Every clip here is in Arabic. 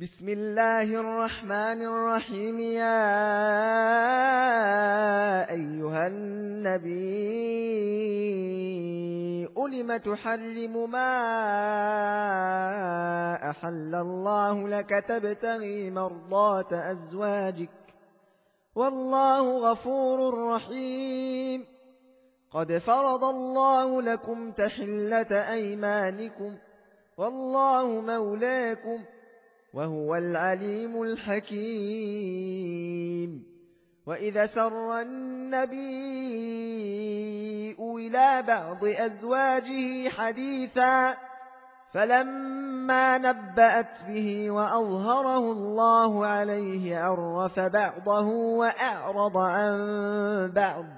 بسم الله الرحمن الرحيم يا أيها النبي لم تحرم ما أحل الله لك تبتغي مرضات أزواجك والله غفور رحيم قد فرض الله لكم تحلة أيمانكم والله مولاكم وهو العليم الحكيم. وإذا سر النبي إلى بعض أزواجه حديثا فلما نبأت به وأظهره الله عليه عرف بعضه وأعرض عن بعض.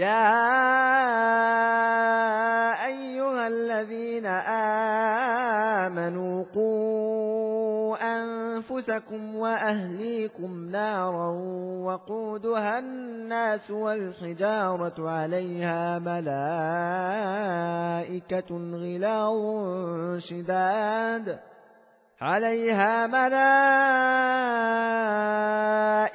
يا أيها الذين آمنوا قوا أنفسكم وأهليكم نارا وقودها الناس والحجارة عليها ملائكة غلاظ شداد عليها ملائكة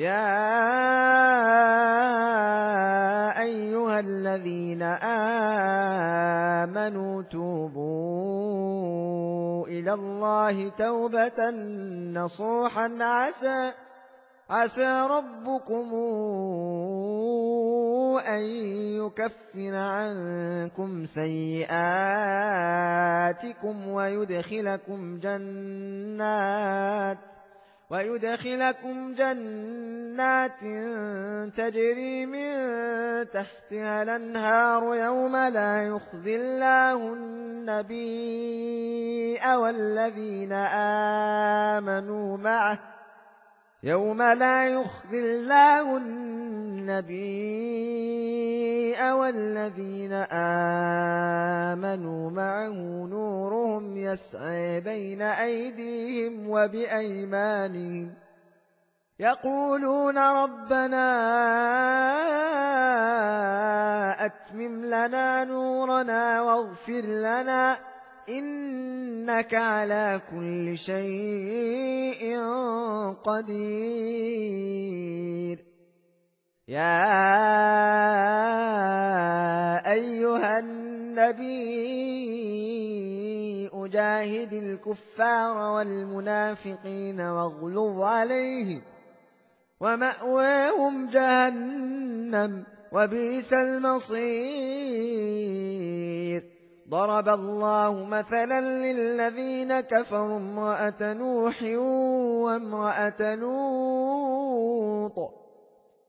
يا أيها الذين آمنوا توبوا إلى الله توبة نصوحا عسى عسى ربكم أن يكفر عنكم سيئاتكم ويدخلكم جنات ويدخلكم جنات تجري من تحتها الأنهار يوم لا يخزي الله النبي والذين آمنوا معه يوم لا يخزي الله النبي والذين آمنوا معه نورهم يسعي بين أيديهم وبأيمانهم يقولون ربنا أتمم لنا نورنا واغفر لنا إنك على كل شيء قدير يا أيها النبي أجاهد الكفار والمنافقين واغلظ عليهم ومأواهم جهنم وبئس المصير. ضرب الله مثلا للذين كفروا امرأة نوح وامرأة لوط.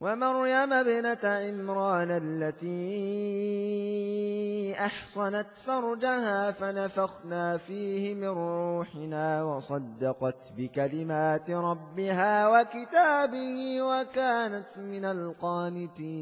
ومريم ابنة عمران التي أحصنت فرجها فنفخنا فيه من روحنا وصدقت بكلمات ربها وكتابه وكانت من القانتين.